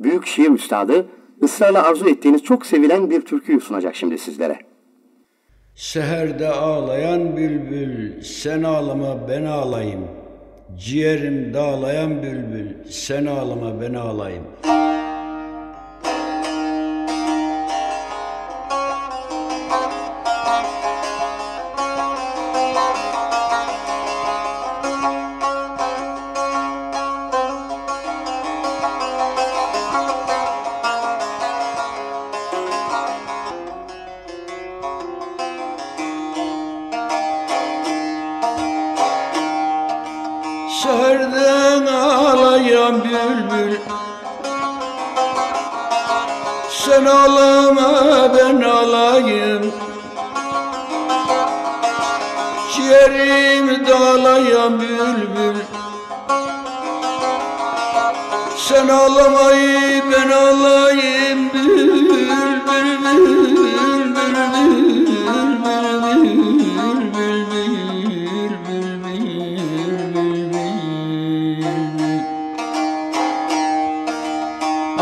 büyük şiir üstadı ısrarla arzu ettiğiniz çok sevilen bir türküyü sunacak şimdi sizlere. Seherde ağlayan bülbül, sen ağlama ben ağlayayım. Ciğerim dağlayan bülbül, sen ağlama ben ağlayayım. Seherden ağlayan bülbül. Sen ağlama ben ağlayayım. Ciğerimi dağlayan bülbül. Sen ağlamayı ben ağlayayım. Bülbül bülbül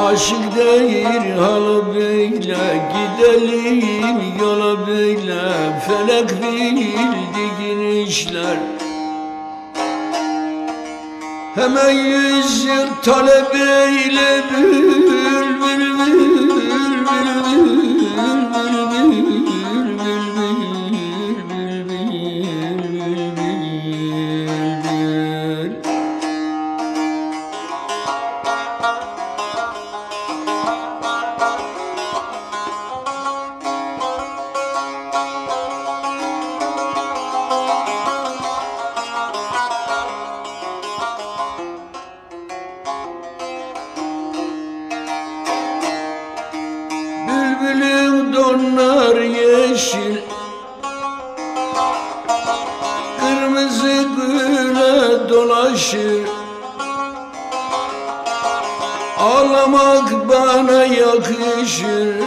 Aşık değil halı böyle Gidelim yola böyle Felek bildiğin işler Hemen yüz yıl talep eyle bül bül Bülbülün donlar yeşil. Kırmızı güle dolaşır. Ağlamak bana yakışır.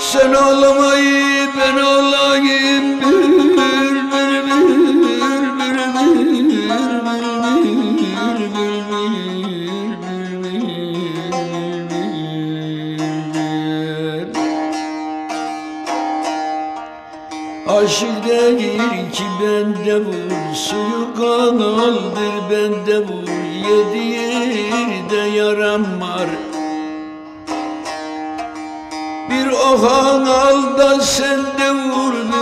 Sen ağlamayı ben ağlayayım. Bül bül bül bül bül aşık değil ki bende bu Suyu kanaldır bende bu. Yedi yerde yaram var. Bir o kanalda sende vurdu